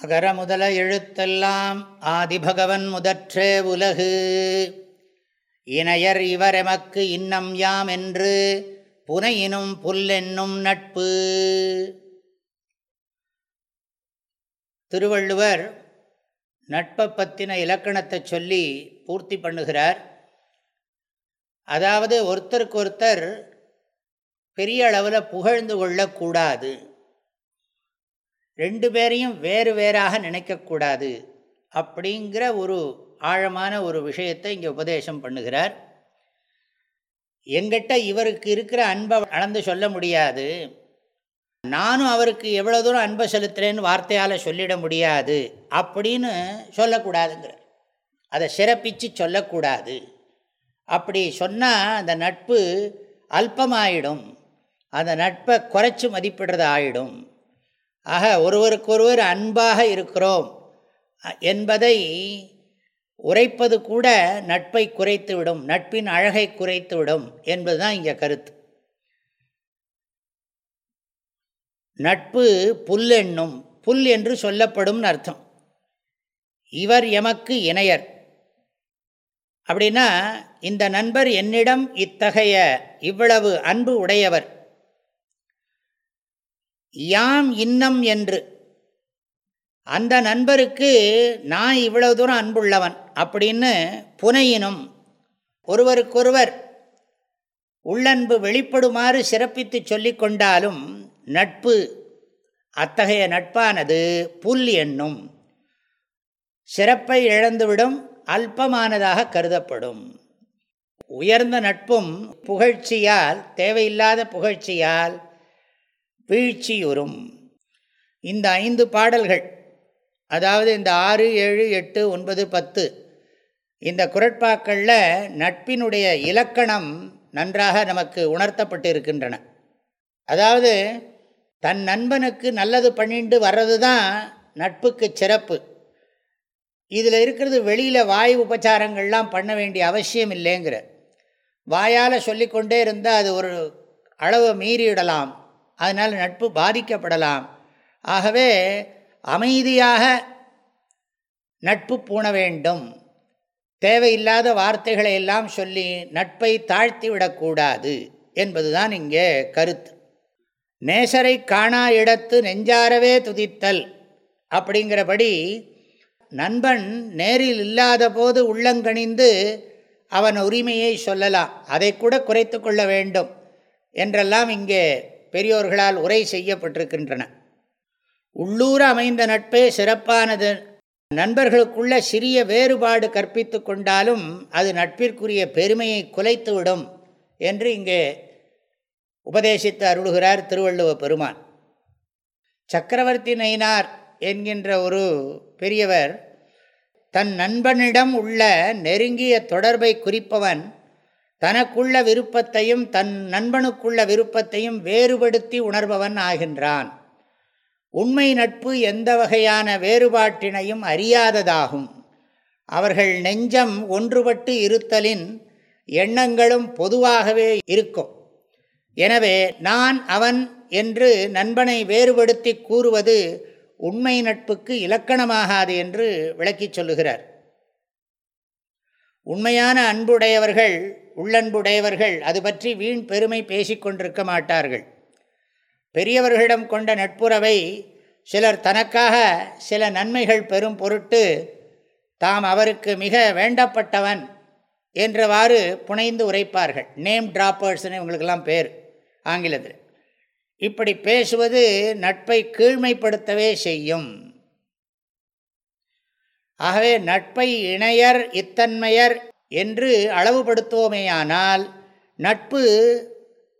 அகர முதல எழுத்தெல்லாம் ஆதிபகவன் முதற்றே உலகு. இணையர் இவரெமக்கு இன்னம் யாம் என்று புனையினும் புல்லென்னும் நட்பு. திருவள்ளுவர் நட்பை பற்றின இலக்கணத்தை சொல்லி பூர்த்தி பண்ணுகிறார். அதாவது ஒருத்தருக்கு ஒருத்தர் பெரிய அளவில் புகழ்ந்து கொள்ளக்கூடாது. ரெண்டு பேரையும் வேறு வேறாக நினைக்கக்கூடாது அப்படிங்கிற ஒரு ஆழமான ஒரு விஷயத்தை இங்கே உபதேசம் பண்ணுகிறார். எங்கிட்ட இவருக்கு இருக்கிற அன்பை அளந்து சொல்ல முடியாது. நானும் அவருக்கு எவ்வளோ தூரம் அன்பை செலுத்துகிறேன்னு வார்த்தையால் சொல்லிட முடியாது அப்படின்னு சொல்லக்கூடாதுங்கிறார். அதை சிறப்பித்து சொல்லக்கூடாது. அப்படி சொன்னால் அந்த நட்பு அல்பமாயிடும். அந்த நட்பை குறைச்சி மதிப்பிடுறது ஆயிடும் ஆக ஒருவருக்கொருவர் அன்பாக இருக்கிறோம் என்பதை உரைப்பது கூட நட்பை குறைத்துவிடும் நட்பின் அழகை குறைத்துவிடும் என்பதுதான் இங்கே கருத்து. நட்பு புல் என்னும் புல் என்று சொல்லப்படும் அர்த்தம். இவர் எமக்கு இணையர். அப்படின்னா இந்த நண்பர் என்னிடம் இத்தகைய இவ்வளவு அன்பு உடையவர். யாம் இன்னம் என்று. அந்த நண்பருக்கு நான் இவ்வளவு தூரம் அன்புள்ளவன் அப்படின்னு புனையினும் ஒருவருக்கொருவர் உள்ளன்பு வெளிப்படுமாறு சிறப்பித்து சொல்லிக் கொண்டாலும் நட்பு அத்தகைய நட்பானது புல் என்னும் சிறப்பை இழந்துவிடும் அல்பமானதாக கருதப்படும். உயர்ந்த நட்பும் புகழ்ச்சியால் தேவையில்லாத புகழ்ச்சியால் வீழ்ச்சியுறும். இந்த ஐந்து பாடல்கள் அதாவது இந்த ஆறு ஏழு எட்டு ஒன்பது பத்து இந்த குரட்பாக்களில் நட்பினுடைய இலக்கணம் நன்றாக நமக்கு உணர்த்தப்பட்டு இருக்கின்றன அதாவது தன் நண்பனுக்கு நல்லது பண்ணிட்டு வர்றது தான் நட்புக்கு சிறப்பு. இதில் இருக்கிறது வெளியில் வாய் உபச்சாரங்கள்லாம் பண்ண வேண்டிய அவசியம் இல்லைங்கிற. வாயால் சொல்லிக்கொண்டே இருந்தால் அது ஒரு அளவை மீறிடலாம் அதனால் நட்பு பாதிக்கப்படலாம். ஆகவே அமைதியாக நட்பு பூண வேண்டும். தேவையில்லாத வார்த்தைகளை எல்லாம் சொல்லி நட்பை தாழ்த்தி விடக்கூடாது என்பதுதான் இங்கே கருத்து. நேசரை காணா இடத்து நெஞ்சாரவே துதித்தல் அப்படிங்கிறபடி நண்பன் நேரில் இல்லாத போது உள்ளங்கணிந்து அவன் உரிமையை சொல்லலாம். அதை கூட குறைத்து கொள்ள வேண்டும் என்றெல்லாம் இங்கே பெரியோர்களால் உரை செய்யப்பட்டிருக்கின்றன. உள்ளூர அமைந்த நட்பே சிறப்பானது. நண்பர்களுக்குள்ள சிறிய வேறுபாடு கற்பித்து கொண்டாலும் அது நட்பிற்குரிய பெருமையை குலைத்துவிடும் என்று இங்கே உபதேசித்து அருளுகிறார் திருவள்ளுவ பெருமான். சக்கரவர்த்தி நயினார் என்கின்ற ஒரு பெரியவர் தன் நண்பனிடம் உள்ள நெருங்கிய தொடர்பை குறிப்பவன் தனக்குள்ள விருப்பத்தையும் தன் நண்பனுக்குள்ள விருப்பத்தையும் வேறுபடுத்தி உணர்பவன் ஆகின்றான். உண்மை நட்பு எந்த வகையான வேறுபாட்டினையும் அறியாததாகும். அவர்கள் நெஞ்சம் ஒன்றுபட்டு இருத்தலின் எண்ணங்களும் பொதுவாகவே இருக்கும். எனவே நான் அவன் என்று நண்பனை வேறுபடுத்தி கூறுவது உண்மை நட்புக்கு இலக்கணமாகாது என்று விளக்கிச் சொல்லுகிறார். உண்மையான அன்புடையவர்கள் உள்ளன்புடையவர்கள் அது பற்றி வீண் பெருமை பேசிக்கொண்டிருக்க மாட்டார்கள். பெரியவர்களிடம் கொண்ட நட்புறவை சிலர் தனக்காக சில நன்மைகள் பெறும் பொருட்டு தாம் அவருக்கு மிக வேண்டப்பட்டவன் என்றவாறு புனைந்து உரைப்பார்கள். நேம் டிராப்பர்ஸ்னு இவங்களுக்கெல்லாம் பேர் ஆங்கிலத்தில். இப்படி பேசுவது நட்பை கீழ்மைப்படுத்தவே செய்யும். ஆகவே நட்பை இணையர் இத்தன்மையர் என்று அளவுபடுத்துவோமேயானால் நட்பு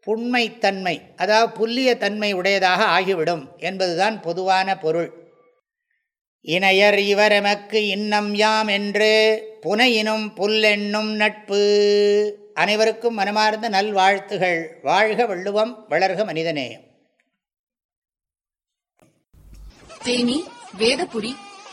புண்மைத்தன்மை அதாவது புல்லிய தன்மை உடையதாக ஆகிவிடும் என்பதுதான் பொதுவான பொருள். இணையர் இவரமக்கு இன்னம் யாம் என்று புனையினும் புல்லென்னும் நட்பு. அனைவருக்கும் மனமார்ந்த நல்வாழ்த்துகள். வாழ்க வள்ளுவம் வளர்க மனிதநேயம் தேனி வேதபுரி